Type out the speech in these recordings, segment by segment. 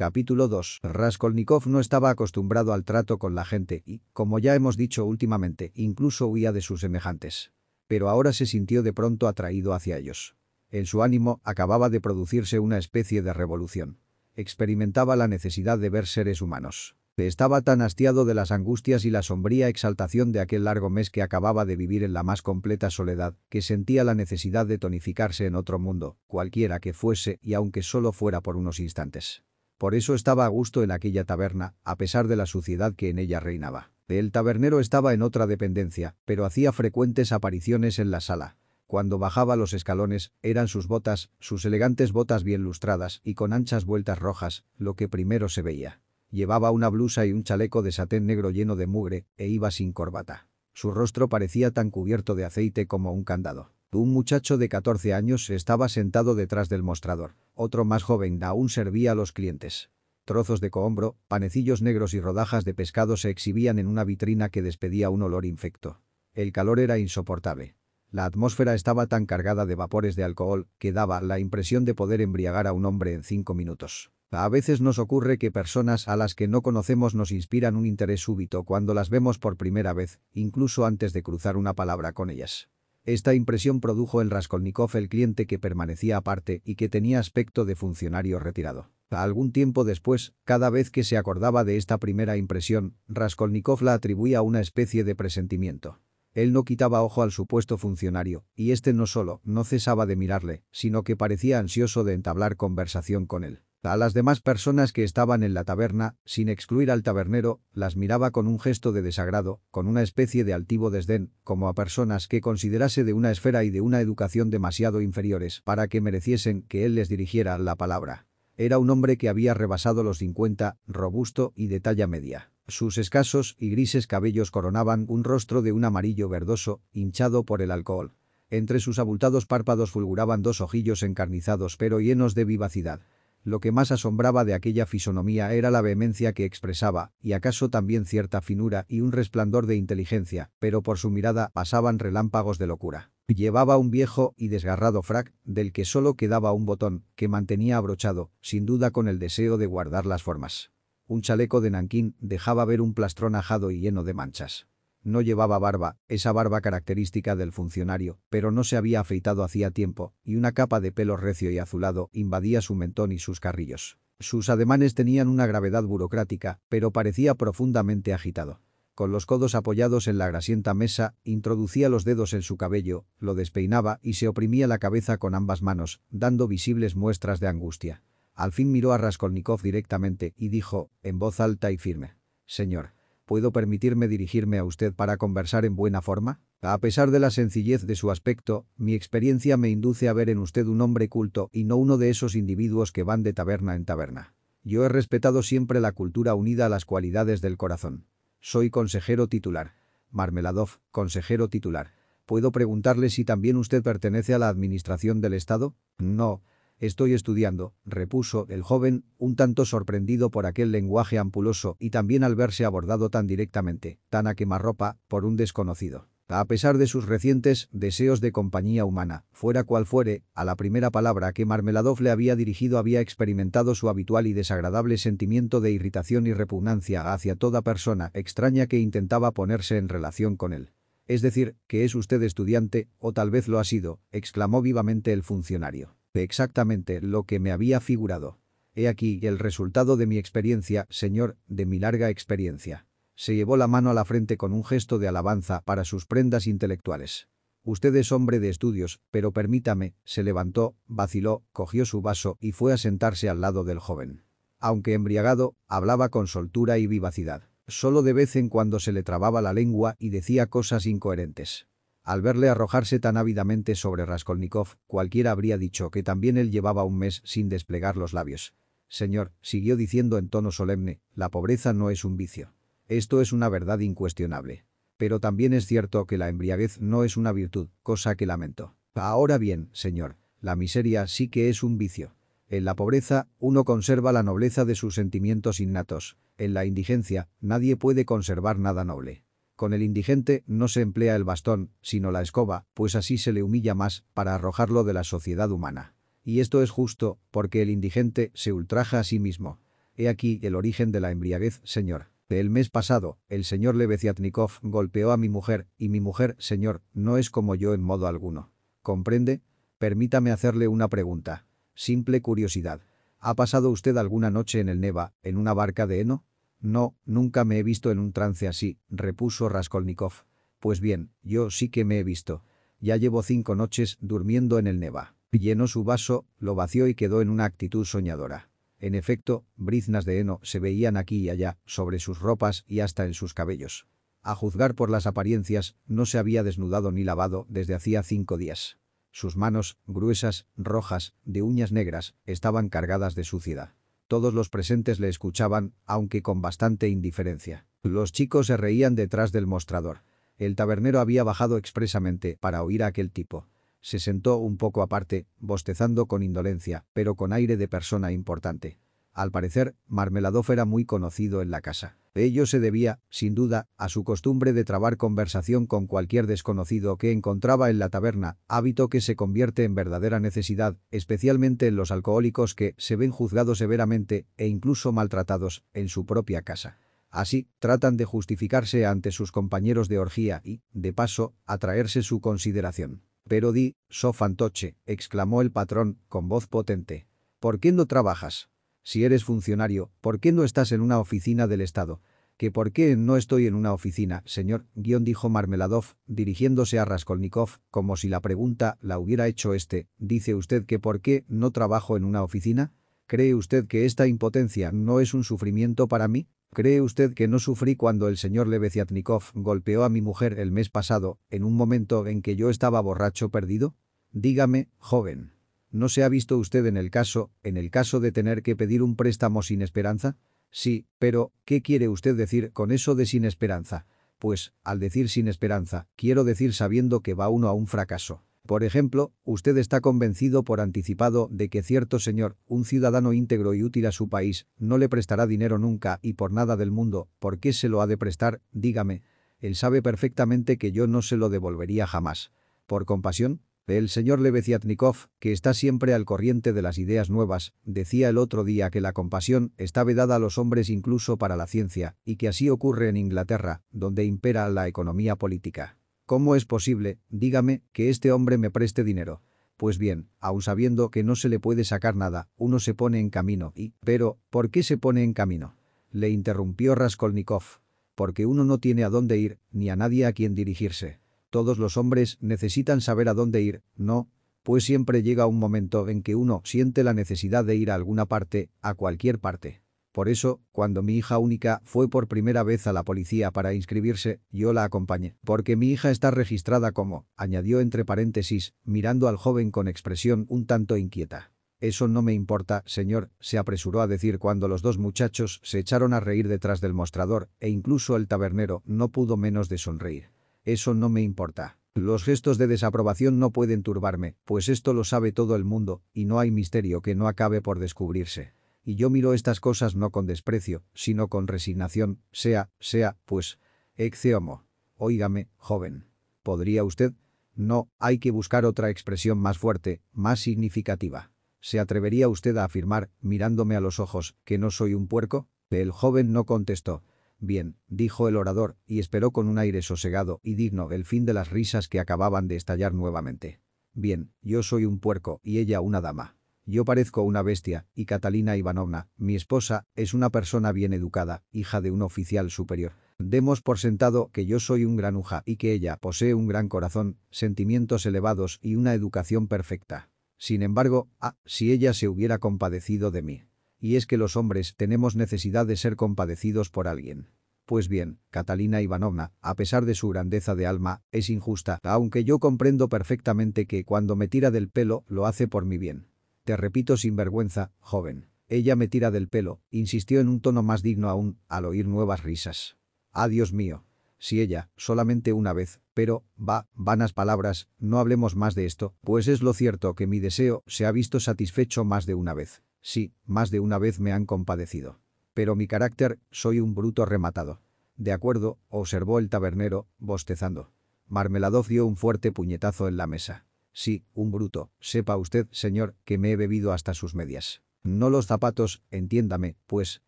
Capítulo 2. Raskolnikov no estaba acostumbrado al trato con la gente y, como ya hemos dicho últimamente, incluso huía de sus semejantes. Pero ahora se sintió de pronto atraído hacia ellos. En su ánimo acababa de producirse una especie de revolución. Experimentaba la necesidad de ver seres humanos. Estaba tan hastiado de las angustias y la sombría exaltación de aquel largo mes que acababa de vivir en la más completa soledad, que sentía la necesidad de tonificarse en otro mundo, cualquiera que fuese y aunque solo fuera por unos instantes. Por eso estaba a gusto en aquella taberna, a pesar de la suciedad que en ella reinaba. El tabernero estaba en otra dependencia, pero hacía frecuentes apariciones en la sala. Cuando bajaba los escalones, eran sus botas, sus elegantes botas bien lustradas y con anchas vueltas rojas, lo que primero se veía. Llevaba una blusa y un chaleco de satén negro lleno de mugre, e iba sin corbata. Su rostro parecía tan cubierto de aceite como un candado. Un muchacho de 14 años estaba sentado detrás del mostrador. Otro más joven aún servía a los clientes. Trozos de cohombro, panecillos negros y rodajas de pescado se exhibían en una vitrina que despedía un olor infecto. El calor era insoportable. La atmósfera estaba tan cargada de vapores de alcohol que daba la impresión de poder embriagar a un hombre en cinco minutos. A veces nos ocurre que personas a las que no conocemos nos inspiran un interés súbito cuando las vemos por primera vez, incluso antes de cruzar una palabra con ellas. Esta impresión produjo en Raskolnikov el cliente que permanecía aparte y que tenía aspecto de funcionario retirado. Algún tiempo después, cada vez que se acordaba de esta primera impresión, Raskolnikov la atribuía a una especie de presentimiento. Él no quitaba ojo al supuesto funcionario, y este no solo no cesaba de mirarle, sino que parecía ansioso de entablar conversación con él. A las demás personas que estaban en la taberna, sin excluir al tabernero, las miraba con un gesto de desagrado, con una especie de altivo desdén, como a personas que considerase de una esfera y de una educación demasiado inferiores para que mereciesen que él les dirigiera la palabra. Era un hombre que había rebasado los 50, robusto y de talla media. Sus escasos y grises cabellos coronaban un rostro de un amarillo verdoso, hinchado por el alcohol. Entre sus abultados párpados fulguraban dos ojillos encarnizados pero llenos de vivacidad. Lo que más asombraba de aquella fisonomía era la vehemencia que expresaba, y acaso también cierta finura y un resplandor de inteligencia, pero por su mirada pasaban relámpagos de locura. Llevaba un viejo y desgarrado frac, del que solo quedaba un botón, que mantenía abrochado, sin duda con el deseo de guardar las formas. Un chaleco de nanquín dejaba ver un plastrón ajado y lleno de manchas. No llevaba barba, esa barba característica del funcionario, pero no se había afeitado hacía tiempo, y una capa de pelo recio y azulado invadía su mentón y sus carrillos. Sus ademanes tenían una gravedad burocrática, pero parecía profundamente agitado. Con los codos apoyados en la grasienta mesa, introducía los dedos en su cabello, lo despeinaba y se oprimía la cabeza con ambas manos, dando visibles muestras de angustia. Al fin miró a Raskolnikov directamente y dijo, en voz alta y firme. «Señor, ¿Puedo permitirme dirigirme a usted para conversar en buena forma? A pesar de la sencillez de su aspecto, mi experiencia me induce a ver en usted un hombre culto y no uno de esos individuos que van de taberna en taberna. Yo he respetado siempre la cultura unida a las cualidades del corazón. Soy consejero titular. Marmeladov, consejero titular. ¿Puedo preguntarle si también usted pertenece a la administración del Estado? No, Estoy estudiando, repuso el joven, un tanto sorprendido por aquel lenguaje ampuloso y también al verse abordado tan directamente, tan a quemarropa, por un desconocido. A pesar de sus recientes deseos de compañía humana, fuera cual fuere, a la primera palabra que Marmeladov le había dirigido había experimentado su habitual y desagradable sentimiento de irritación y repugnancia hacia toda persona extraña que intentaba ponerse en relación con él. Es decir, que es usted estudiante, o tal vez lo ha sido, exclamó vivamente el funcionario exactamente lo que me había figurado. He aquí el resultado de mi experiencia, señor, de mi larga experiencia. Se llevó la mano a la frente con un gesto de alabanza para sus prendas intelectuales. Usted es hombre de estudios, pero permítame, se levantó, vaciló, cogió su vaso y fue a sentarse al lado del joven. Aunque embriagado, hablaba con soltura y vivacidad. Solo de vez en cuando se le trababa la lengua y decía cosas incoherentes. Al verle arrojarse tan ávidamente sobre Raskolnikov, cualquiera habría dicho que también él llevaba un mes sin desplegar los labios. Señor, siguió diciendo en tono solemne, la pobreza no es un vicio. Esto es una verdad incuestionable. Pero también es cierto que la embriaguez no es una virtud, cosa que lamento. Ahora bien, señor, la miseria sí que es un vicio. En la pobreza, uno conserva la nobleza de sus sentimientos innatos. En la indigencia, nadie puede conservar nada noble. Con el indigente no se emplea el bastón, sino la escoba, pues así se le humilla más para arrojarlo de la sociedad humana. Y esto es justo, porque el indigente se ultraja a sí mismo. He aquí el origen de la embriaguez, señor. El mes pasado, el señor Lebeziatnikov golpeó a mi mujer, y mi mujer, señor, no es como yo en modo alguno. ¿Comprende? Permítame hacerle una pregunta. Simple curiosidad. ¿Ha pasado usted alguna noche en el Neva, en una barca de heno? No, nunca me he visto en un trance así, repuso Raskolnikov. Pues bien, yo sí que me he visto. Ya llevo cinco noches durmiendo en el Neva. Llenó su vaso, lo vació y quedó en una actitud soñadora. En efecto, briznas de heno se veían aquí y allá, sobre sus ropas y hasta en sus cabellos. A juzgar por las apariencias, no se había desnudado ni lavado desde hacía cinco días. Sus manos, gruesas, rojas, de uñas negras, estaban cargadas de suciedad. Todos los presentes le escuchaban, aunque con bastante indiferencia. Los chicos se reían detrás del mostrador. El tabernero había bajado expresamente para oír a aquel tipo. Se sentó un poco aparte, bostezando con indolencia, pero con aire de persona importante. Al parecer, Marmeladov era muy conocido en la casa. Ello se debía, sin duda, a su costumbre de trabar conversación con cualquier desconocido que encontraba en la taberna, hábito que se convierte en verdadera necesidad, especialmente en los alcohólicos que se ven juzgados severamente e incluso maltratados en su propia casa. Así, tratan de justificarse ante sus compañeros de orgía y, de paso, atraerse su consideración. Pero di, so fantoche, exclamó el patrón, con voz potente. ¿Por qué no trabajas? Si eres funcionario, ¿por qué no estás en una oficina del Estado? ¿Que por qué no estoy en una oficina, señor? Guión dijo Marmeladov, dirigiéndose a Raskolnikov, como si la pregunta la hubiera hecho este. ¿Dice usted que por qué no trabajo en una oficina? ¿Cree usted que esta impotencia no es un sufrimiento para mí? ¿Cree usted que no sufrí cuando el señor Lebeziatnikov golpeó a mi mujer el mes pasado, en un momento en que yo estaba borracho perdido? Dígame, joven. ¿No se ha visto usted en el caso, en el caso de tener que pedir un préstamo sin esperanza? Sí, pero, ¿qué quiere usted decir con eso de sin esperanza? Pues, al decir sin esperanza, quiero decir sabiendo que va uno a un fracaso. Por ejemplo, usted está convencido por anticipado de que cierto señor, un ciudadano íntegro y útil a su país, no le prestará dinero nunca y por nada del mundo, ¿por qué se lo ha de prestar? Dígame. Él sabe perfectamente que yo no se lo devolvería jamás. ¿Por compasión? El señor Lebeziatnikov, que está siempre al corriente de las ideas nuevas, decía el otro día que la compasión está vedada a los hombres incluso para la ciencia, y que así ocurre en Inglaterra, donde impera la economía política. ¿Cómo es posible, dígame, que este hombre me preste dinero? Pues bien, aun sabiendo que no se le puede sacar nada, uno se pone en camino y... Pero, ¿por qué se pone en camino? Le interrumpió Raskolnikov. Porque uno no tiene a dónde ir, ni a nadie a quien dirigirse. Todos los hombres necesitan saber a dónde ir, ¿no? Pues siempre llega un momento en que uno siente la necesidad de ir a alguna parte, a cualquier parte. Por eso, cuando mi hija única fue por primera vez a la policía para inscribirse, yo la acompañé. Porque mi hija está registrada como, añadió entre paréntesis, mirando al joven con expresión un tanto inquieta. Eso no me importa, señor, se apresuró a decir cuando los dos muchachos se echaron a reír detrás del mostrador, e incluso el tabernero no pudo menos de sonreír. Eso no me importa. Los gestos de desaprobación no pueden turbarme, pues esto lo sabe todo el mundo, y no hay misterio que no acabe por descubrirse. Y yo miro estas cosas no con desprecio, sino con resignación, sea, sea, pues, ex homo. Óigame, joven. ¿Podría usted? No, hay que buscar otra expresión más fuerte, más significativa. ¿Se atrevería usted a afirmar, mirándome a los ojos, que no soy un puerco? El joven no contestó. Bien, dijo el orador, y esperó con un aire sosegado y digno el fin de las risas que acababan de estallar nuevamente. Bien, yo soy un puerco y ella una dama. Yo parezco una bestia, y Catalina Ivanovna, mi esposa, es una persona bien educada, hija de un oficial superior. Demos por sentado que yo soy un granuja y que ella posee un gran corazón, sentimientos elevados y una educación perfecta. Sin embargo, ah, si ella se hubiera compadecido de mí y es que los hombres tenemos necesidad de ser compadecidos por alguien. Pues bien, Catalina Ivanovna, a pesar de su grandeza de alma, es injusta, aunque yo comprendo perfectamente que cuando me tira del pelo lo hace por mi bien. Te repito sin vergüenza, joven. Ella me tira del pelo, insistió en un tono más digno aún, al oír nuevas risas. Ah, Dios mío. Si ella, solamente una vez, pero, va, vanas palabras, no hablemos más de esto, pues es lo cierto que mi deseo se ha visto satisfecho más de una vez. Sí, más de una vez me han compadecido. Pero mi carácter, soy un bruto rematado. De acuerdo, observó el tabernero, bostezando. Marmeladov dio un fuerte puñetazo en la mesa. Sí, un bruto. Sepa usted, señor, que me he bebido hasta sus medias. No los zapatos, entiéndame, pues,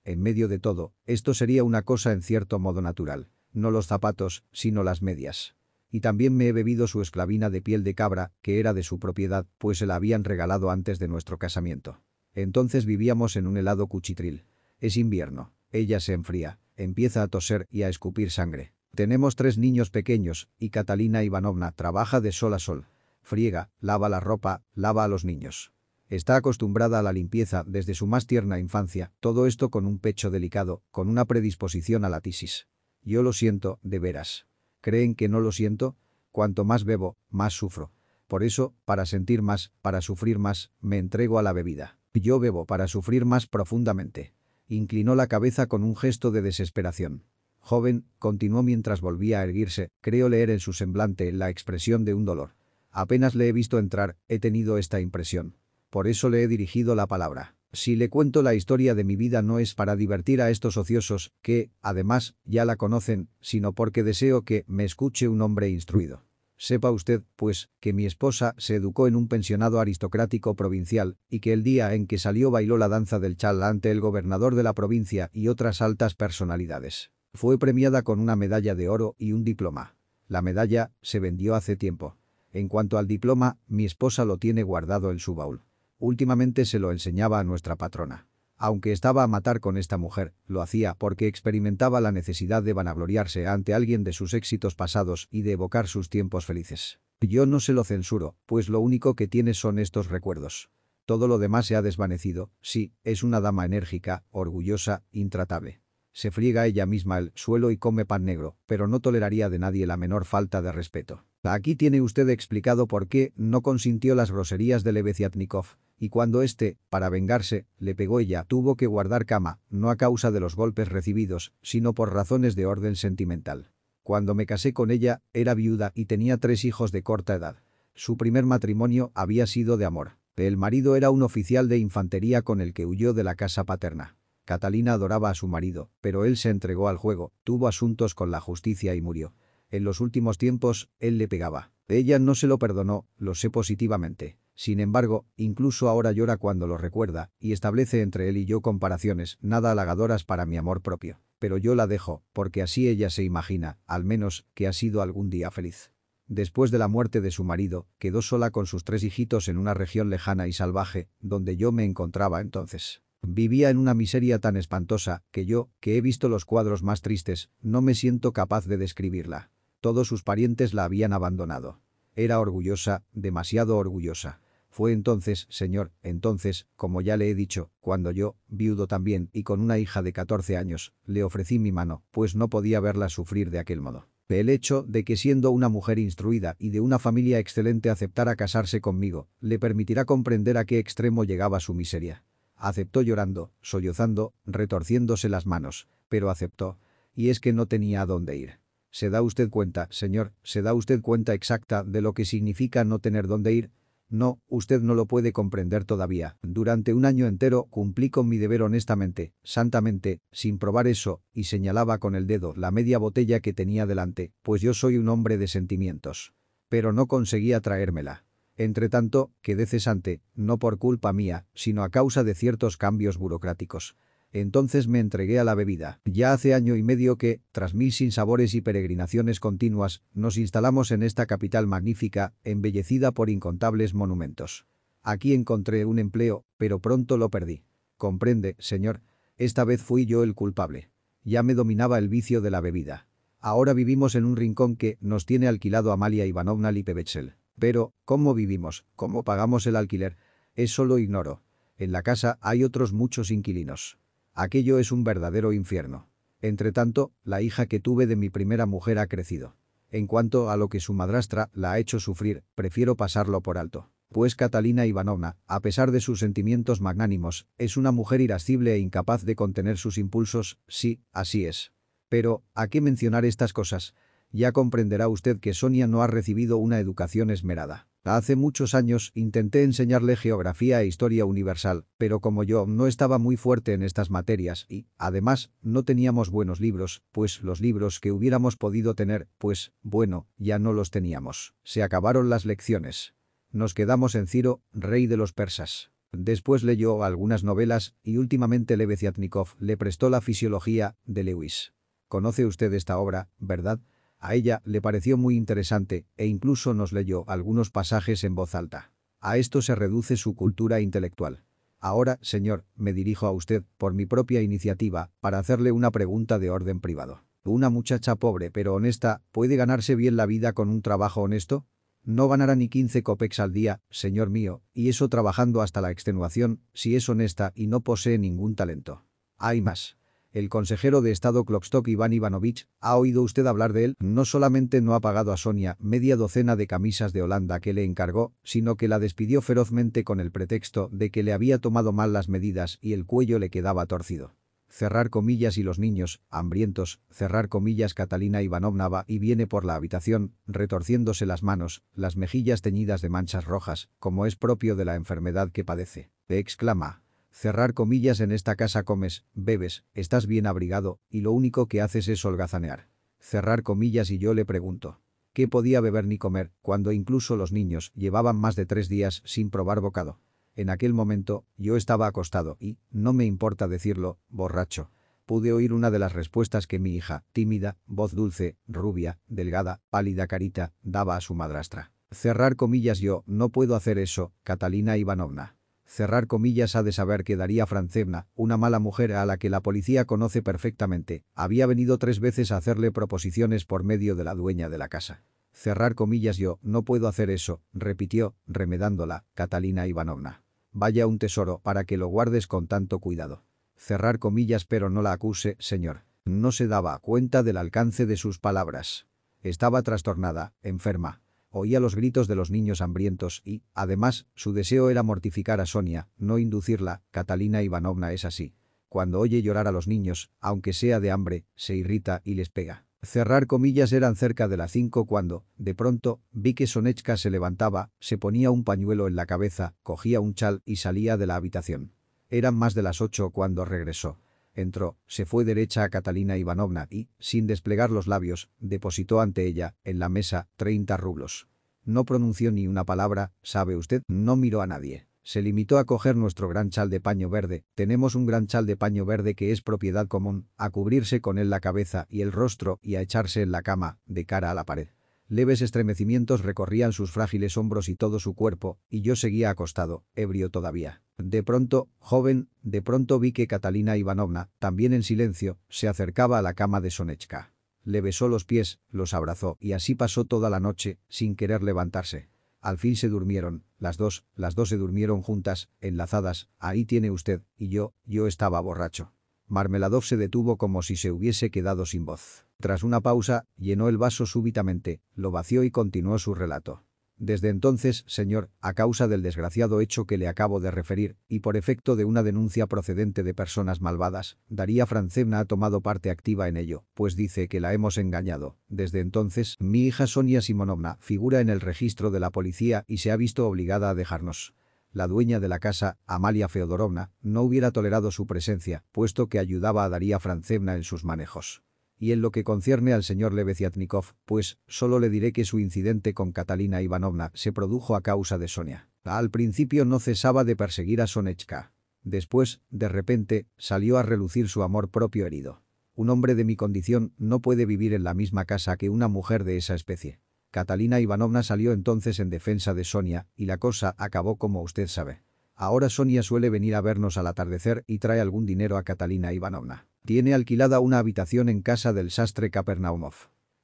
en medio de todo, esto sería una cosa en cierto modo natural. No los zapatos, sino las medias. Y también me he bebido su esclavina de piel de cabra, que era de su propiedad, pues se la habían regalado antes de nuestro casamiento. Entonces vivíamos en un helado cuchitril. Es invierno. Ella se enfría, empieza a toser y a escupir sangre. Tenemos tres niños pequeños, y Catalina Ivanovna trabaja de sol a sol. Friega, lava la ropa, lava a los niños. Está acostumbrada a la limpieza desde su más tierna infancia, todo esto con un pecho delicado, con una predisposición a la tisis. Yo lo siento, de veras. ¿Creen que no lo siento? Cuanto más bebo, más sufro. Por eso, para sentir más, para sufrir más, me entrego a la bebida. Yo bebo para sufrir más profundamente. Inclinó la cabeza con un gesto de desesperación. Joven, continuó mientras volvía a erguirse, creo leer en su semblante la expresión de un dolor. Apenas le he visto entrar, he tenido esta impresión. Por eso le he dirigido la palabra. Si le cuento la historia de mi vida no es para divertir a estos ociosos, que, además, ya la conocen, sino porque deseo que me escuche un hombre instruido. Sepa usted, pues, que mi esposa se educó en un pensionado aristocrático provincial y que el día en que salió bailó la danza del chal ante el gobernador de la provincia y otras altas personalidades. Fue premiada con una medalla de oro y un diploma. La medalla se vendió hace tiempo. En cuanto al diploma, mi esposa lo tiene guardado en su baúl. Últimamente se lo enseñaba a nuestra patrona. Aunque estaba a matar con esta mujer, lo hacía porque experimentaba la necesidad de vanagloriarse ante alguien de sus éxitos pasados y de evocar sus tiempos felices. Yo no se lo censuro, pues lo único que tiene son estos recuerdos. Todo lo demás se ha desvanecido, sí, es una dama enérgica, orgullosa, intratable. Se friega ella misma el suelo y come pan negro, pero no toleraría de nadie la menor falta de respeto. Aquí tiene usted explicado por qué no consintió las groserías de Lebeziatnikov, y cuando éste, para vengarse, le pegó ella, tuvo que guardar cama, no a causa de los golpes recibidos, sino por razones de orden sentimental. Cuando me casé con ella, era viuda y tenía tres hijos de corta edad. Su primer matrimonio había sido de amor. El marido era un oficial de infantería con el que huyó de la casa paterna. Catalina adoraba a su marido, pero él se entregó al juego, tuvo asuntos con la justicia y murió. En los últimos tiempos, él le pegaba. Ella no se lo perdonó, lo sé positivamente. Sin embargo, incluso ahora llora cuando lo recuerda y establece entre él y yo comparaciones nada halagadoras para mi amor propio. Pero yo la dejo, porque así ella se imagina, al menos, que ha sido algún día feliz. Después de la muerte de su marido, quedó sola con sus tres hijitos en una región lejana y salvaje, donde yo me encontraba entonces. Vivía en una miseria tan espantosa que yo, que he visto los cuadros más tristes, no me siento capaz de describirla. Todos sus parientes la habían abandonado. Era orgullosa, demasiado orgullosa. Fue entonces, señor, entonces, como ya le he dicho, cuando yo, viudo también y con una hija de 14 años, le ofrecí mi mano, pues no podía verla sufrir de aquel modo. El hecho de que siendo una mujer instruida y de una familia excelente aceptara casarse conmigo, le permitirá comprender a qué extremo llegaba su miseria. Aceptó llorando, sollozando, retorciéndose las manos, pero aceptó. Y es que no tenía a dónde ir. ¿Se da usted cuenta, señor, se da usted cuenta exacta de lo que significa no tener dónde ir? No, usted no lo puede comprender todavía. Durante un año entero cumplí con mi deber honestamente, santamente, sin probar eso, y señalaba con el dedo la media botella que tenía delante, pues yo soy un hombre de sentimientos. Pero no conseguía traérmela. Entretanto, quedé cesante, no por culpa mía, sino a causa de ciertos cambios burocráticos. Entonces me entregué a la bebida. Ya hace año y medio que, tras mil sinsabores y peregrinaciones continuas, nos instalamos en esta capital magnífica, embellecida por incontables monumentos. Aquí encontré un empleo, pero pronto lo perdí. Comprende, señor, esta vez fui yo el culpable. Ya me dominaba el vicio de la bebida. Ahora vivimos en un rincón que nos tiene alquilado Amalia Ivanovna Lipevetsel. Pero, ¿cómo vivimos? ¿Cómo pagamos el alquiler? Eso lo ignoro. En la casa hay otros muchos inquilinos. Aquello es un verdadero infierno. Entretanto, la hija que tuve de mi primera mujer ha crecido. En cuanto a lo que su madrastra la ha hecho sufrir, prefiero pasarlo por alto. Pues Catalina Ivanovna, a pesar de sus sentimientos magnánimos, es una mujer irascible e incapaz de contener sus impulsos, sí, así es. Pero, ¿a qué mencionar estas cosas? Ya comprenderá usted que Sonia no ha recibido una educación esmerada. Hace muchos años intenté enseñarle geografía e historia universal, pero como yo no estaba muy fuerte en estas materias y, además, no teníamos buenos libros, pues los libros que hubiéramos podido tener, pues, bueno, ya no los teníamos. Se acabaron las lecciones. Nos quedamos en Ciro, rey de los persas. Después leyó algunas novelas y últimamente Lebeziatnikov le prestó la fisiología de Lewis. Conoce usted esta obra, ¿verdad? A ella le pareció muy interesante e incluso nos leyó algunos pasajes en voz alta. A esto se reduce su cultura intelectual. Ahora, señor, me dirijo a usted, por mi propia iniciativa, para hacerle una pregunta de orden privado. ¿Una muchacha pobre pero honesta puede ganarse bien la vida con un trabajo honesto? No ganará ni 15 copex al día, señor mío, y eso trabajando hasta la extenuación, si es honesta y no posee ningún talento. Hay más. El consejero de Estado Klopstock Iván Ivanovich, ¿ha oído usted hablar de él? No solamente no ha pagado a Sonia media docena de camisas de Holanda que le encargó, sino que la despidió ferozmente con el pretexto de que le había tomado mal las medidas y el cuello le quedaba torcido cerrar comillas y los niños, hambrientos, cerrar comillas Catalina Ivanovna va y viene por la habitación, retorciéndose las manos, las mejillas teñidas de manchas rojas, como es propio de la enfermedad que padece. exclama. Cerrar comillas en esta casa comes, bebes, estás bien abrigado, y lo único que haces es holgazanear. Cerrar comillas y yo le pregunto. ¿Qué podía beber ni comer, cuando incluso los niños llevaban más de tres días sin probar bocado? En aquel momento, yo estaba acostado y, no me importa decirlo, borracho. Pude oír una de las respuestas que mi hija, tímida, voz dulce, rubia, delgada, pálida carita, daba a su madrastra. Cerrar comillas yo, no puedo hacer eso, Catalina Ivanovna. Cerrar comillas ha de saber que Daría Francevna, una mala mujer a la que la policía conoce perfectamente, había venido tres veces a hacerle proposiciones por medio de la dueña de la casa. Cerrar comillas yo, no puedo hacer eso, repitió, remedándola, Catalina Ivanovna. Vaya un tesoro para que lo guardes con tanto cuidado. Cerrar comillas pero no la acuse, señor. No se daba cuenta del alcance de sus palabras. Estaba trastornada, enferma. Oía los gritos de los niños hambrientos y, además, su deseo era mortificar a Sonia, no inducirla, Catalina Ivanovna es así. Cuando oye llorar a los niños, aunque sea de hambre, se irrita y les pega. Cerrar comillas eran cerca de las cinco cuando, de pronto, vi que Sonechka se levantaba, se ponía un pañuelo en la cabeza, cogía un chal y salía de la habitación. Eran más de las ocho cuando regresó. Entró, se fue derecha a Catalina Ivanovna y, sin desplegar los labios, depositó ante ella, en la mesa, treinta rublos. No pronunció ni una palabra, ¿sabe usted? No miró a nadie. Se limitó a coger nuestro gran chal de paño verde, tenemos un gran chal de paño verde que es propiedad común, a cubrirse con él la cabeza y el rostro y a echarse en la cama, de cara a la pared. Leves estremecimientos recorrían sus frágiles hombros y todo su cuerpo, y yo seguía acostado, ebrio todavía. De pronto, joven, de pronto vi que Catalina Ivanovna, también en silencio, se acercaba a la cama de Sonechka. Le besó los pies, los abrazó y así pasó toda la noche, sin querer levantarse. Al fin se durmieron, las dos, las dos se durmieron juntas, enlazadas, ahí tiene usted, y yo, yo estaba borracho. Marmeladov se detuvo como si se hubiese quedado sin voz. Tras una pausa, llenó el vaso súbitamente, lo vació y continuó su relato. Desde entonces, señor, a causa del desgraciado hecho que le acabo de referir, y por efecto de una denuncia procedente de personas malvadas, Daría Francevna ha tomado parte activa en ello, pues dice que la hemos engañado. Desde entonces, mi hija Sonia Simonovna figura en el registro de la policía y se ha visto obligada a dejarnos. La dueña de la casa, Amalia Feodorovna, no hubiera tolerado su presencia, puesto que ayudaba a Daría Francevna en sus manejos. Y en lo que concierne al señor Lebeziatnikov, pues, solo le diré que su incidente con Catalina Ivanovna se produjo a causa de Sonia. Al principio no cesaba de perseguir a Sonechka. Después, de repente, salió a relucir su amor propio herido. Un hombre de mi condición no puede vivir en la misma casa que una mujer de esa especie. Catalina Ivanovna salió entonces en defensa de Sonia, y la cosa acabó como usted sabe. Ahora Sonia suele venir a vernos al atardecer y trae algún dinero a Catalina Ivanovna. Tiene alquilada una habitación en casa del sastre Kapernaumov.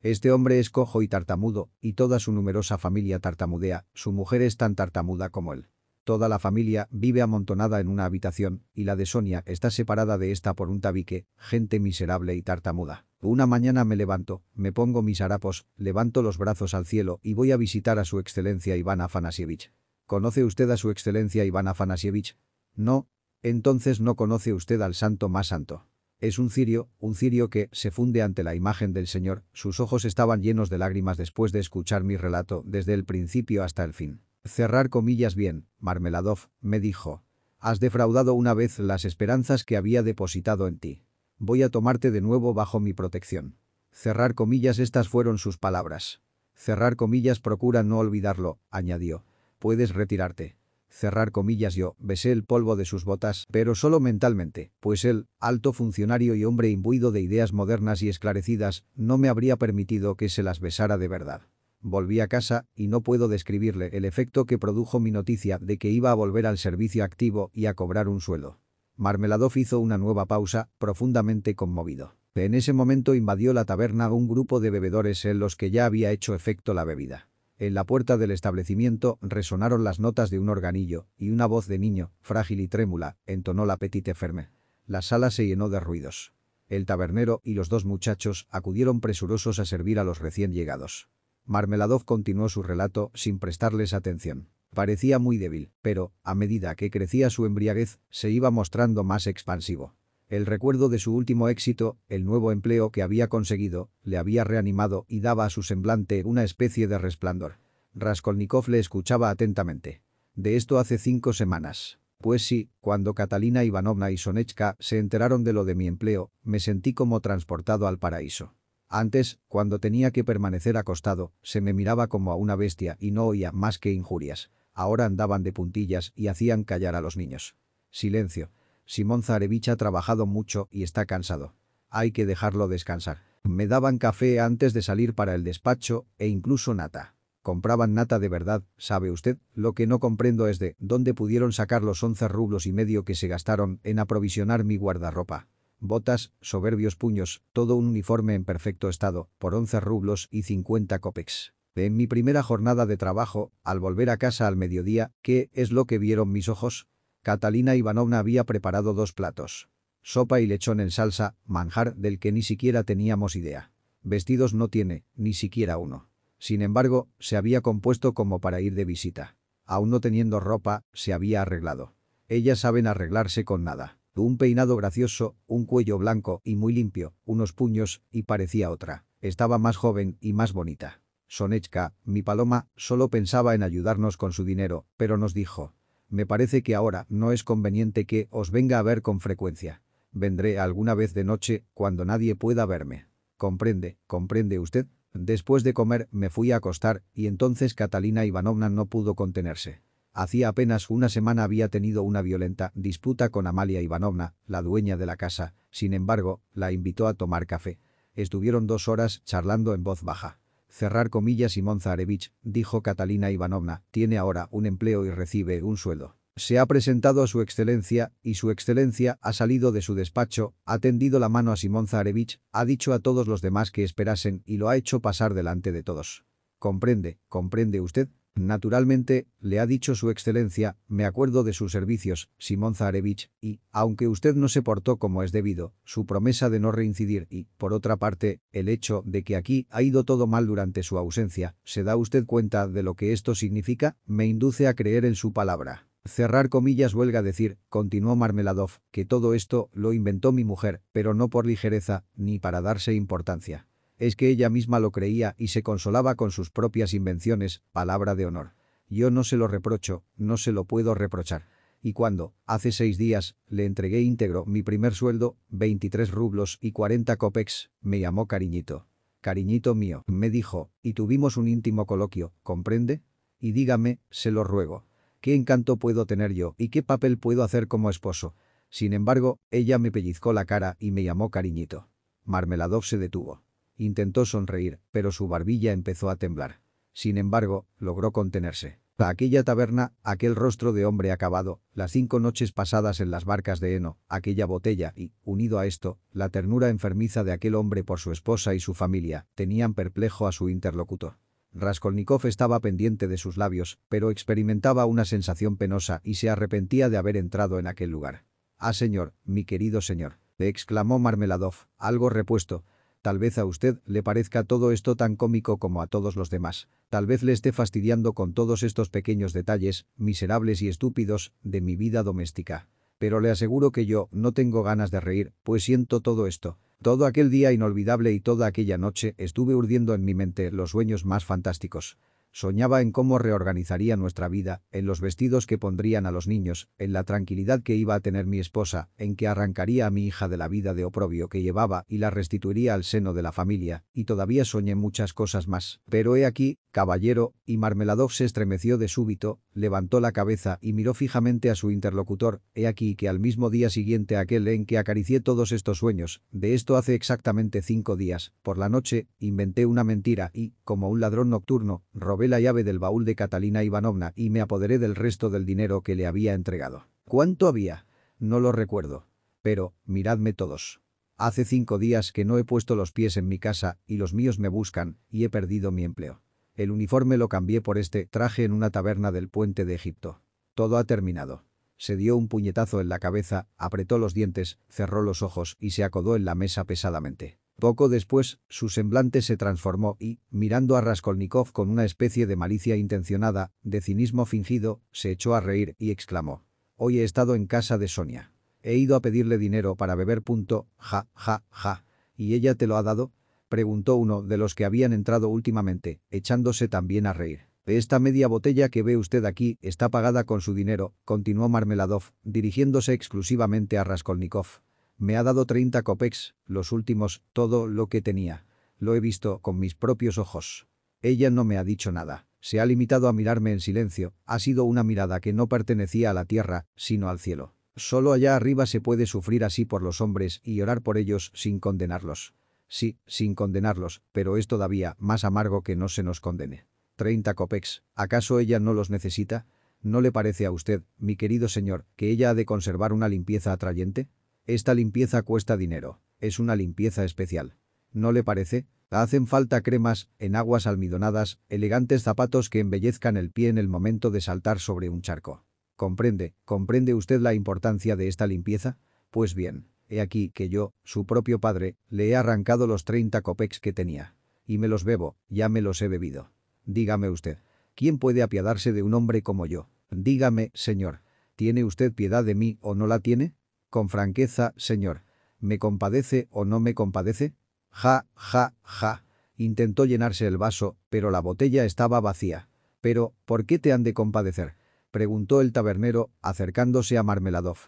Este hombre es cojo y tartamudo, y toda su numerosa familia tartamudea, su mujer es tan tartamuda como él. Toda la familia vive amontonada en una habitación, y la de Sonia está separada de esta por un tabique, gente miserable y tartamuda. Una mañana me levanto, me pongo mis harapos, levanto los brazos al cielo y voy a visitar a su excelencia Iván Afanasievich. ¿Conoce usted a su excelencia Iván Afanasievich? No. Entonces no conoce usted al santo más santo. Es un cirio, un cirio que se funde ante la imagen del Señor, sus ojos estaban llenos de lágrimas después de escuchar mi relato desde el principio hasta el fin. Cerrar comillas bien, Marmeladov, me dijo. Has defraudado una vez las esperanzas que había depositado en ti. Voy a tomarte de nuevo bajo mi protección. Cerrar comillas estas fueron sus palabras. Cerrar comillas procura no olvidarlo, añadió. Puedes retirarte. Cerrar comillas yo, besé el polvo de sus botas, pero solo mentalmente, pues él, alto funcionario y hombre imbuido de ideas modernas y esclarecidas, no me habría permitido que se las besara de verdad. Volví a casa, y no puedo describirle el efecto que produjo mi noticia de que iba a volver al servicio activo y a cobrar un sueldo. Marmeladov hizo una nueva pausa, profundamente conmovido. En ese momento invadió la taberna un grupo de bebedores en los que ya había hecho efecto la bebida. En la puerta del establecimiento resonaron las notas de un organillo, y una voz de niño, frágil y trémula, entonó la petite ferme. La sala se llenó de ruidos. El tabernero y los dos muchachos acudieron presurosos a servir a los recién llegados. Marmeladov continuó su relato sin prestarles atención. Parecía muy débil, pero, a medida que crecía su embriaguez, se iba mostrando más expansivo. El recuerdo de su último éxito, el nuevo empleo que había conseguido, le había reanimado y daba a su semblante una especie de resplandor. Raskolnikov le escuchaba atentamente. De esto hace cinco semanas. Pues sí, cuando Catalina Ivanovna y Sonechka se enteraron de lo de mi empleo, me sentí como transportado al paraíso. Antes, cuando tenía que permanecer acostado, se me miraba como a una bestia y no oía más que injurias. Ahora andaban de puntillas y hacían callar a los niños. Silencio. Simón Zarevich ha trabajado mucho y está cansado. Hay que dejarlo descansar. Me daban café antes de salir para el despacho e incluso nata. Compraban nata de verdad, ¿sabe usted? Lo que no comprendo es de dónde pudieron sacar los once rublos y medio que se gastaron en aprovisionar mi guardarropa botas, soberbios puños, todo un uniforme en perfecto estado, por 11 rublos y 50 copex. En mi primera jornada de trabajo, al volver a casa al mediodía, ¿qué es lo que vieron mis ojos? Catalina Ivanovna había preparado dos platos. Sopa y lechón en salsa, manjar del que ni siquiera teníamos idea. Vestidos no tiene, ni siquiera uno. Sin embargo, se había compuesto como para ir de visita. Aún no teniendo ropa, se había arreglado. Ellas saben arreglarse con nada. Un peinado gracioso, un cuello blanco y muy limpio, unos puños, y parecía otra. Estaba más joven y más bonita. Sonechka, mi paloma, solo pensaba en ayudarnos con su dinero, pero nos dijo. Me parece que ahora no es conveniente que os venga a ver con frecuencia. Vendré alguna vez de noche, cuando nadie pueda verme. ¿Comprende, comprende usted? Después de comer me fui a acostar y entonces Catalina Ivanovna no pudo contenerse. Hacía apenas una semana había tenido una violenta disputa con Amalia Ivanovna, la dueña de la casa. Sin embargo, la invitó a tomar café. Estuvieron dos horas charlando en voz baja. Cerrar comillas y Zarevich, dijo Catalina Ivanovna, tiene ahora un empleo y recibe un sueldo. Se ha presentado a su excelencia, y su excelencia ha salido de su despacho, ha tendido la mano a Simón Zarevich, ha dicho a todos los demás que esperasen y lo ha hecho pasar delante de todos. ¿Comprende, comprende usted? Naturalmente, le ha dicho su excelencia, me acuerdo de sus servicios, Simón Zarevich, y, aunque usted no se portó como es debido, su promesa de no reincidir y, por otra parte, el hecho de que aquí ha ido todo mal durante su ausencia, ¿se da usted cuenta de lo que esto significa? Me induce a creer en su palabra. Cerrar comillas huelga decir, continuó Marmeladov, que todo esto lo inventó mi mujer, pero no por ligereza, ni para darse importancia. Es que ella misma lo creía y se consolaba con sus propias invenciones, palabra de honor. Yo no se lo reprocho, no se lo puedo reprochar. Y cuando, hace seis días, le entregué íntegro mi primer sueldo, 23 rublos y 40 copex, me llamó cariñito. Cariñito mío, me dijo, y tuvimos un íntimo coloquio, ¿comprende? Y dígame, se lo ruego. ¿Qué encanto puedo tener yo y qué papel puedo hacer como esposo? Sin embargo, ella me pellizcó la cara y me llamó cariñito. Marmeladov se detuvo. Intentó sonreír, pero su barbilla empezó a temblar. Sin embargo, logró contenerse. Aquella taberna, aquel rostro de hombre acabado, las cinco noches pasadas en las barcas de heno, aquella botella y, unido a esto, la ternura enfermiza de aquel hombre por su esposa y su familia, tenían perplejo a su interlocutor. Raskolnikov estaba pendiente de sus labios, pero experimentaba una sensación penosa y se arrepentía de haber entrado en aquel lugar. «Ah, señor, mi querido señor», exclamó Marmeladov, algo repuesto, Tal vez a usted le parezca todo esto tan cómico como a todos los demás. Tal vez le esté fastidiando con todos estos pequeños detalles, miserables y estúpidos, de mi vida doméstica. Pero le aseguro que yo no tengo ganas de reír, pues siento todo esto. Todo aquel día inolvidable y toda aquella noche estuve urdiendo en mi mente los sueños más fantásticos. Soñaba en cómo reorganizaría nuestra vida, en los vestidos que pondrían a los niños, en la tranquilidad que iba a tener mi esposa, en que arrancaría a mi hija de la vida de oprobio que llevaba y la restituiría al seno de la familia, y todavía soñé muchas cosas más. Pero he aquí, caballero, y Marmeladov se estremeció de súbito, levantó la cabeza y miró fijamente a su interlocutor, he aquí que al mismo día siguiente aquel en que acaricié todos estos sueños, de esto hace exactamente cinco días, por la noche, inventé una mentira y, como un ladrón nocturno, robé la llave del baúl de Catalina Ivanovna y me apoderé del resto del dinero que le había entregado. ¿Cuánto había? No lo recuerdo. Pero, miradme todos. Hace cinco días que no he puesto los pies en mi casa y los míos me buscan y he perdido mi empleo. El uniforme lo cambié por este traje en una taberna del puente de Egipto. Todo ha terminado. Se dio un puñetazo en la cabeza, apretó los dientes, cerró los ojos y se acodó en la mesa pesadamente. Poco después, su semblante se transformó y, mirando a Raskolnikov con una especie de malicia intencionada, de cinismo fingido, se echó a reír y exclamó. Hoy he estado en casa de Sonia. He ido a pedirle dinero para beber punto, ja, ja, ja. ¿Y ella te lo ha dado? Preguntó uno de los que habían entrado últimamente, echándose también a reír. Esta media botella que ve usted aquí está pagada con su dinero, continuó Marmeladov, dirigiéndose exclusivamente a Raskolnikov. Me ha dado 30 kopecks, los últimos, todo lo que tenía. Lo he visto con mis propios ojos. Ella no me ha dicho nada. Se ha limitado a mirarme en silencio, ha sido una mirada que no pertenecía a la tierra, sino al cielo. Solo allá arriba se puede sufrir así por los hombres y orar por ellos sin condenarlos. Sí, sin condenarlos, pero es todavía más amargo que no se nos condene. 30 copex, ¿acaso ella no los necesita? ¿No le parece a usted, mi querido señor, que ella ha de conservar una limpieza atrayente? Esta limpieza cuesta dinero, es una limpieza especial. ¿No le parece? Hacen falta cremas, enaguas almidonadas, elegantes zapatos que embellezcan el pie en el momento de saltar sobre un charco. ¿Comprende, comprende usted la importancia de esta limpieza? Pues bien, He aquí que yo, su propio padre, le he arrancado los 30 copex que tenía. Y me los bebo, ya me los he bebido. Dígame usted, ¿quién puede apiadarse de un hombre como yo? Dígame, señor, ¿tiene usted piedad de mí o no la tiene? Con franqueza, señor, ¿me compadece o no me compadece? Ja, ja, ja. Intentó llenarse el vaso, pero la botella estaba vacía. Pero, ¿por qué te han de compadecer? Preguntó el tabernero, acercándose a Marmeladov.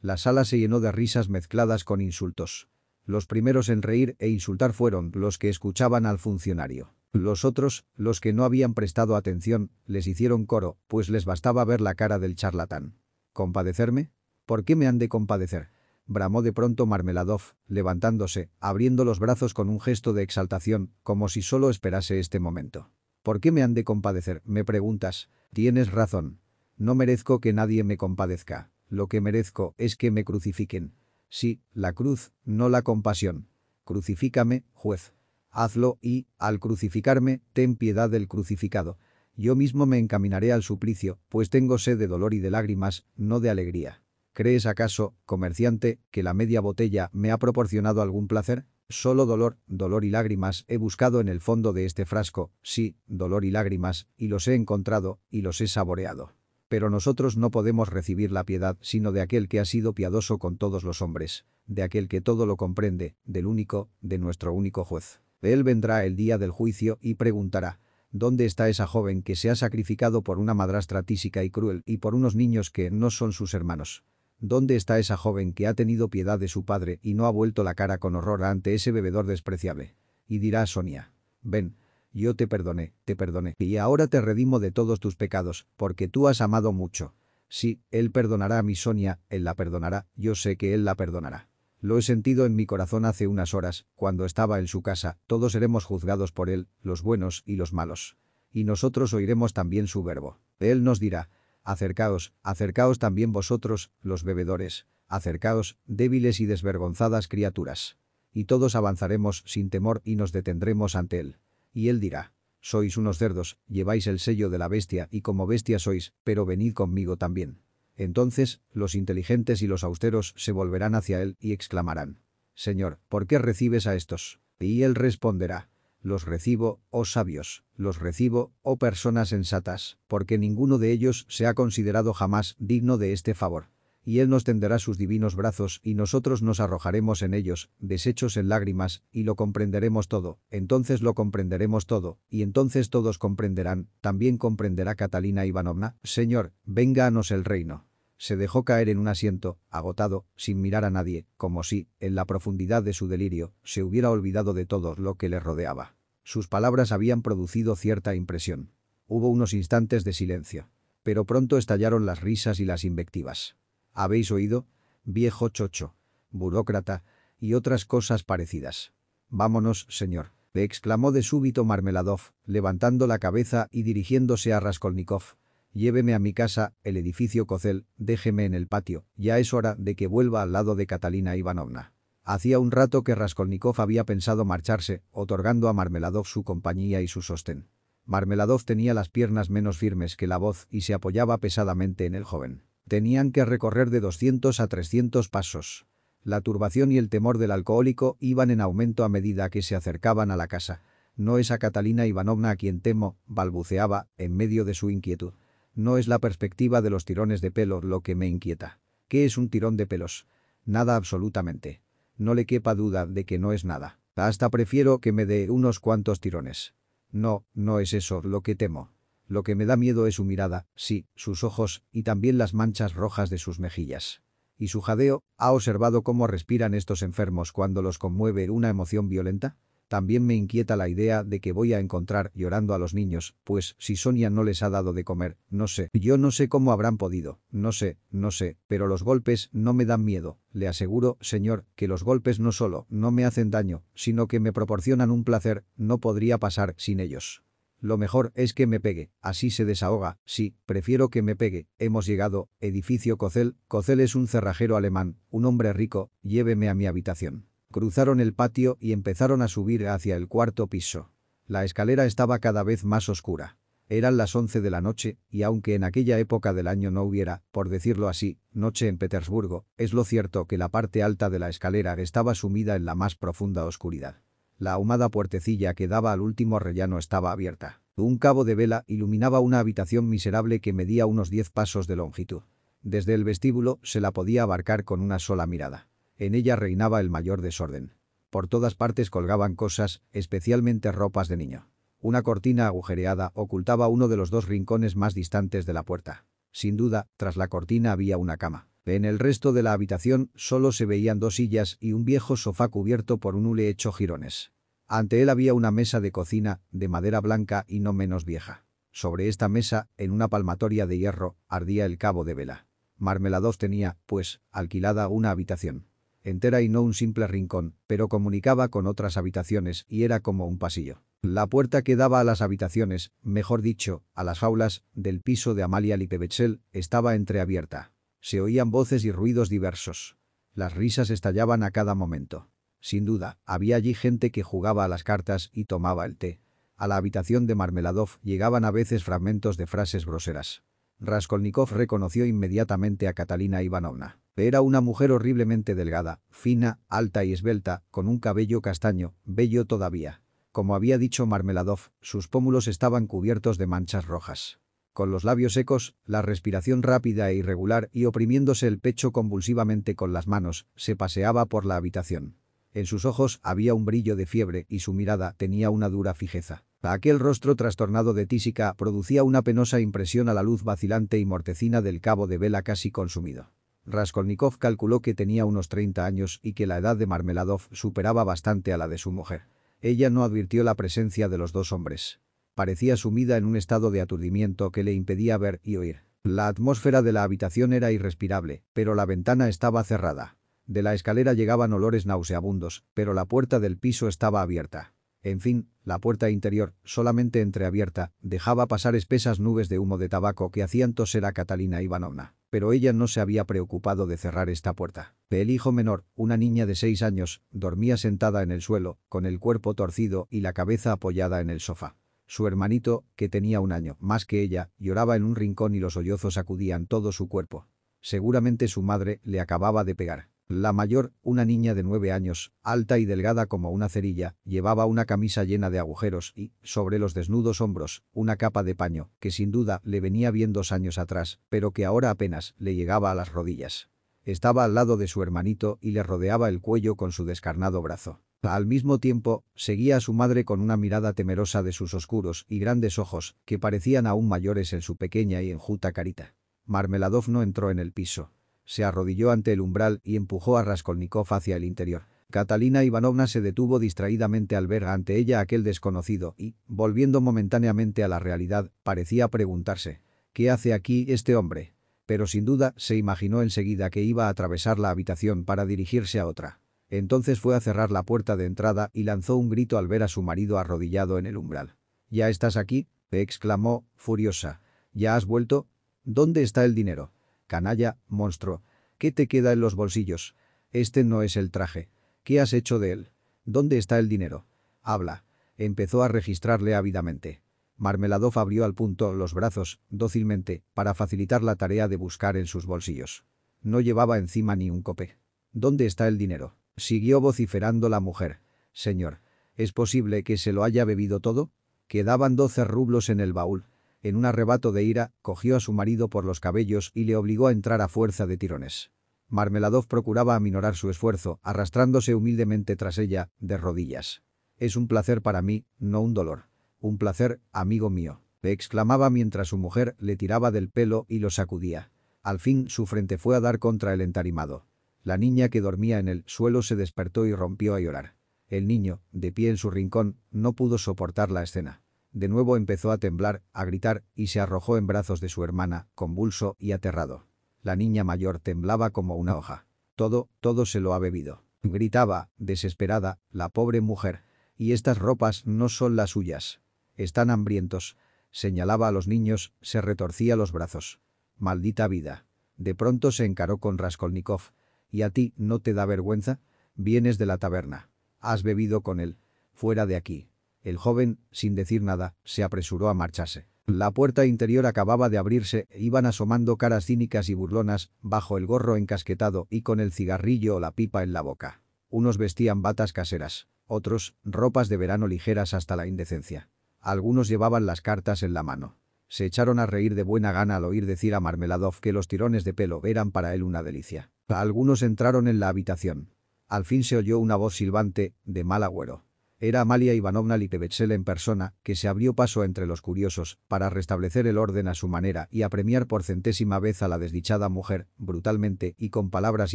La sala se llenó de risas mezcladas con insultos. Los primeros en reír e insultar fueron los que escuchaban al funcionario. Los otros, los que no habían prestado atención, les hicieron coro, pues les bastaba ver la cara del charlatán. ¿Compadecerme? ¿Por qué me han de compadecer? Bramó de pronto Marmeladov, levantándose, abriendo los brazos con un gesto de exaltación, como si solo esperase este momento. ¿Por qué me han de compadecer? Me preguntas. Tienes razón. No merezco que nadie me compadezca. Lo que merezco es que me crucifiquen. Sí, la cruz, no la compasión. Crucifícame, juez. Hazlo y, al crucificarme, ten piedad del crucificado. Yo mismo me encaminaré al suplicio, pues tengo sed de dolor y de lágrimas, no de alegría. ¿Crees acaso, comerciante, que la media botella me ha proporcionado algún placer? Solo dolor, dolor y lágrimas he buscado en el fondo de este frasco, sí, dolor y lágrimas, y los he encontrado, y los he saboreado. Pero nosotros no podemos recibir la piedad sino de aquel que ha sido piadoso con todos los hombres, de aquel que todo lo comprende, del único, de nuestro único juez. Él vendrá el día del juicio y preguntará, ¿dónde está esa joven que se ha sacrificado por una madrastra tísica y cruel y por unos niños que no son sus hermanos? ¿Dónde está esa joven que ha tenido piedad de su padre y no ha vuelto la cara con horror ante ese bebedor despreciable? Y dirá Sonia, ven, yo te perdoné, te perdoné. Y ahora te redimo de todos tus pecados, porque tú has amado mucho. Sí, él perdonará a mi Sonia, él la perdonará, yo sé que él la perdonará. Lo he sentido en mi corazón hace unas horas, cuando estaba en su casa, todos seremos juzgados por él, los buenos y los malos. Y nosotros oiremos también su verbo. Él nos dirá, acercaos, acercaos también vosotros, los bebedores, acercaos, débiles y desvergonzadas criaturas. Y todos avanzaremos sin temor y nos detendremos ante él. Y él dirá, sois unos cerdos, lleváis el sello de la bestia y como bestia sois, pero venid conmigo también. Entonces, los inteligentes y los austeros se volverán hacia él y exclamarán, Señor, ¿por qué recibes a estos? Y él responderá, los recibo, oh sabios, los recibo, oh personas sensatas, porque ninguno de ellos se ha considerado jamás digno de este favor. y él nos tenderá sus divinos brazos y nosotros nos arrojaremos en ellos, deshechos en lágrimas, y lo comprenderemos todo, entonces lo comprenderemos todo, y entonces todos comprenderán, también comprenderá Catalina Ivanovna, Señor, vénganos el reino. Se dejó caer en un asiento, agotado, sin mirar a nadie, como si, en la profundidad de su delirio, se hubiera olvidado de todo lo que le rodeaba. Sus palabras habían producido cierta impresión. Hubo unos instantes de silencio. Pero pronto estallaron las risas y las invectivas. ¿Habéis oído? Viejo chocho. Burócrata. Y otras cosas parecidas. Vámonos, señor. Exclamó de súbito Marmeladov, levantando la cabeza y dirigiéndose a Raskolnikov. Lléveme a mi casa, el edificio Cocel, déjeme en el patio, ya es hora de que vuelva al lado de Catalina Ivanovna. Hacía un rato que Raskolnikov había pensado marcharse, otorgando a Marmeladov su compañía y su sostén. Marmeladov tenía las piernas menos firmes que la voz y se apoyaba pesadamente en el joven. Tenían que recorrer de 200 a 300 pasos. La turbación y el temor del alcohólico iban en aumento a medida que se acercaban a la casa. No es a Catalina Ivanovna a quien temo, balbuceaba, en medio de su inquietud. No es la perspectiva de los tirones de pelo lo que me inquieta. ¿Qué es un tirón de pelos? Nada absolutamente. No le quepa duda de que no es nada. Hasta prefiero que me dé unos cuantos tirones. No, no es eso lo que temo. Lo que me da miedo es su mirada, sí, sus ojos y también las manchas rojas de sus mejillas. ¿Y su jadeo? ¿Ha observado cómo respiran estos enfermos cuando los conmueve una emoción violenta? También me inquieta la idea de que voy a encontrar llorando a los niños, pues si Sonia no les ha dado de comer, no sé, yo no sé cómo habrán podido, no sé, no sé, pero los golpes no me dan miedo, le aseguro, señor, que los golpes no solo no me hacen daño, sino que me proporcionan un placer, no podría pasar sin ellos. Lo mejor es que me pegue, así se desahoga, sí, prefiero que me pegue, hemos llegado, edificio Cocel, Cocel es un cerrajero alemán, un hombre rico, lléveme a mi habitación. Cruzaron el patio y empezaron a subir hacia el cuarto piso. La escalera estaba cada vez más oscura. Eran las once de la noche, y aunque en aquella época del año no hubiera, por decirlo así, noche en Petersburgo, es lo cierto que la parte alta de la escalera estaba sumida en la más profunda oscuridad. La ahumada puertecilla que daba al último rellano estaba abierta. Un cabo de vela iluminaba una habitación miserable que medía unos diez pasos de longitud. Desde el vestíbulo se la podía abarcar con una sola mirada. En ella reinaba el mayor desorden. Por todas partes colgaban cosas, especialmente ropas de niño. Una cortina agujereada ocultaba uno de los dos rincones más distantes de la puerta. Sin duda, tras la cortina había una cama. En el resto de la habitación solo se veían dos sillas y un viejo sofá cubierto por un hule hecho jirones. Ante él había una mesa de cocina, de madera blanca y no menos vieja. Sobre esta mesa, en una palmatoria de hierro, ardía el cabo de vela. Marmeladov tenía, pues, alquilada una habitación entera y no un simple rincón, pero comunicaba con otras habitaciones y era como un pasillo. La puerta que daba a las habitaciones, mejor dicho, a las jaulas, del piso de Amalia Lipevetsel, estaba entreabierta. Se oían voces y ruidos diversos. Las risas estallaban a cada momento. Sin duda, había allí gente que jugaba a las cartas y tomaba el té. A la habitación de Marmeladov llegaban a veces fragmentos de frases groseras. Raskolnikov reconoció inmediatamente a Catalina Ivanovna. Era una mujer horriblemente delgada, fina, alta y esbelta, con un cabello castaño, bello todavía. Como había dicho Marmeladov, sus pómulos estaban cubiertos de manchas rojas. Con los labios secos, la respiración rápida e irregular y oprimiéndose el pecho convulsivamente con las manos, se paseaba por la habitación. En sus ojos había un brillo de fiebre y su mirada tenía una dura fijeza. Aquel rostro trastornado de tísica producía una penosa impresión a la luz vacilante y mortecina del cabo de vela casi consumido. Raskolnikov calculó que tenía unos 30 años y que la edad de Marmeladov superaba bastante a la de su mujer. Ella no advirtió la presencia de los dos hombres. Parecía sumida en un estado de aturdimiento que le impedía ver y oír. La atmósfera de la habitación era irrespirable, pero la ventana estaba cerrada. De la escalera llegaban olores nauseabundos, pero la puerta del piso estaba abierta. En fin, la puerta interior, solamente entreabierta, dejaba pasar espesas nubes de humo de tabaco que hacían toser a Catalina Ivanovna. Pero ella no se había preocupado de cerrar esta puerta. El hijo menor, una niña de seis años, dormía sentada en el suelo, con el cuerpo torcido y la cabeza apoyada en el sofá. Su hermanito, que tenía un año más que ella, lloraba en un rincón y los sollozos sacudían todo su cuerpo. Seguramente su madre le acababa de pegar. La mayor, una niña de nueve años, alta y delgada como una cerilla, llevaba una camisa llena de agujeros y, sobre los desnudos hombros, una capa de paño, que sin duda le venía bien dos años atrás, pero que ahora apenas le llegaba a las rodillas. Estaba al lado de su hermanito y le rodeaba el cuello con su descarnado brazo. Al mismo tiempo, seguía a su madre con una mirada temerosa de sus oscuros y grandes ojos, que parecían aún mayores en su pequeña y enjuta carita. Marmeladov no entró en el piso. Se arrodilló ante el umbral y empujó a Raskolnikov hacia el interior. Catalina Ivanovna se detuvo distraídamente al ver ante ella aquel desconocido y, volviendo momentáneamente a la realidad, parecía preguntarse ¿Qué hace aquí este hombre? Pero sin duda se imaginó enseguida que iba a atravesar la habitación para dirigirse a otra. Entonces fue a cerrar la puerta de entrada y lanzó un grito al ver a su marido arrodillado en el umbral. «¿Ya estás aquí?» exclamó, furiosa. «¿Ya has vuelto? ¿Dónde está el dinero?» «Canalla, monstruo. ¿Qué te queda en los bolsillos? Este no es el traje. ¿Qué has hecho de él? ¿Dónde está el dinero? Habla. Empezó a registrarle ávidamente. Marmeladov abrió al punto los brazos, dócilmente, para facilitar la tarea de buscar en sus bolsillos. No llevaba encima ni un copé. ¿Dónde está el dinero? Siguió vociferando la mujer. Señor, ¿es posible que se lo haya bebido todo? Quedaban doce rublos en el baúl. En un arrebato de ira, cogió a su marido por los cabellos y le obligó a entrar a fuerza de tirones. Marmeladov procuraba aminorar su esfuerzo, arrastrándose humildemente tras ella, de rodillas. «Es un placer para mí, no un dolor. Un placer, amigo mío», exclamaba mientras su mujer le tiraba del pelo y lo sacudía. Al fin su frente fue a dar contra el entarimado. La niña que dormía en el suelo se despertó y rompió a llorar. El niño, de pie en su rincón, no pudo soportar la escena. De nuevo empezó a temblar, a gritar, y se arrojó en brazos de su hermana, convulso y aterrado. La niña mayor temblaba como una hoja. Todo, todo se lo ha bebido. Gritaba, desesperada, la pobre mujer. Y estas ropas no son las suyas. Están hambrientos. Señalaba a los niños, se retorcía los brazos. Maldita vida. De pronto se encaró con Raskolnikov. ¿Y a ti no te da vergüenza? Vienes de la taberna. Has bebido con él. Fuera de aquí. El joven, sin decir nada, se apresuró a marcharse. La puerta interior acababa de abrirse iban asomando caras cínicas y burlonas, bajo el gorro encasquetado y con el cigarrillo o la pipa en la boca. Unos vestían batas caseras, otros, ropas de verano ligeras hasta la indecencia. Algunos llevaban las cartas en la mano. Se echaron a reír de buena gana al oír decir a Marmeladov que los tirones de pelo eran para él una delicia. Algunos entraron en la habitación. Al fin se oyó una voz silbante, de mal agüero. Era Amalia Ivanovna Lipevetsel en persona, que se abrió paso entre los curiosos, para restablecer el orden a su manera y apremiar por centésima vez a la desdichada mujer, brutalmente y con palabras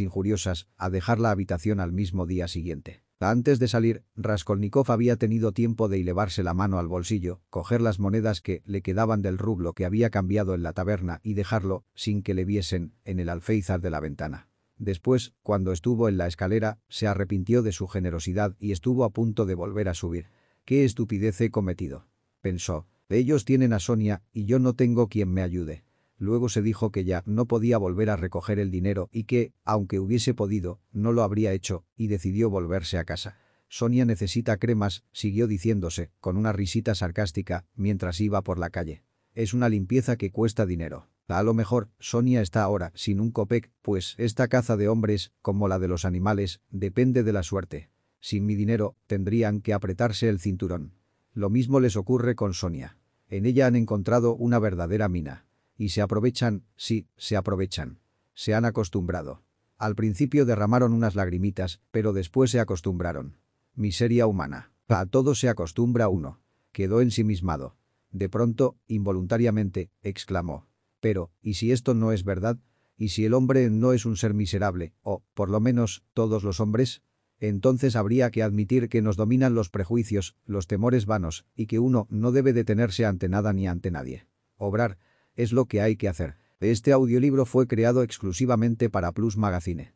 injuriosas, a dejar la habitación al mismo día siguiente. Antes de salir, Raskolnikov había tenido tiempo de elevarse la mano al bolsillo, coger las monedas que le quedaban del rublo que había cambiado en la taberna y dejarlo, sin que le viesen, en el alféizar de la ventana. Después, cuando estuvo en la escalera, se arrepintió de su generosidad y estuvo a punto de volver a subir. «¿Qué estupidez he cometido?» Pensó. «Ellos tienen a Sonia y yo no tengo quien me ayude». Luego se dijo que ya no podía volver a recoger el dinero y que, aunque hubiese podido, no lo habría hecho, y decidió volverse a casa. Sonia necesita cremas, siguió diciéndose, con una risita sarcástica, mientras iba por la calle. Es una limpieza que cuesta dinero. A lo mejor, Sonia está ahora sin un copec, pues esta caza de hombres, como la de los animales, depende de la suerte. Sin mi dinero, tendrían que apretarse el cinturón. Lo mismo les ocurre con Sonia. En ella han encontrado una verdadera mina. Y se aprovechan, sí, se aprovechan. Se han acostumbrado. Al principio derramaron unas lagrimitas, pero después se acostumbraron. Miseria humana. A todo se acostumbra uno. Quedó ensimismado. De pronto, involuntariamente, exclamó. Pero, ¿y si esto no es verdad? ¿Y si el hombre no es un ser miserable, o, por lo menos, todos los hombres? Entonces habría que admitir que nos dominan los prejuicios, los temores vanos, y que uno no debe detenerse ante nada ni ante nadie. Obrar, es lo que hay que hacer. Este audiolibro fue creado exclusivamente para Plus Magazine.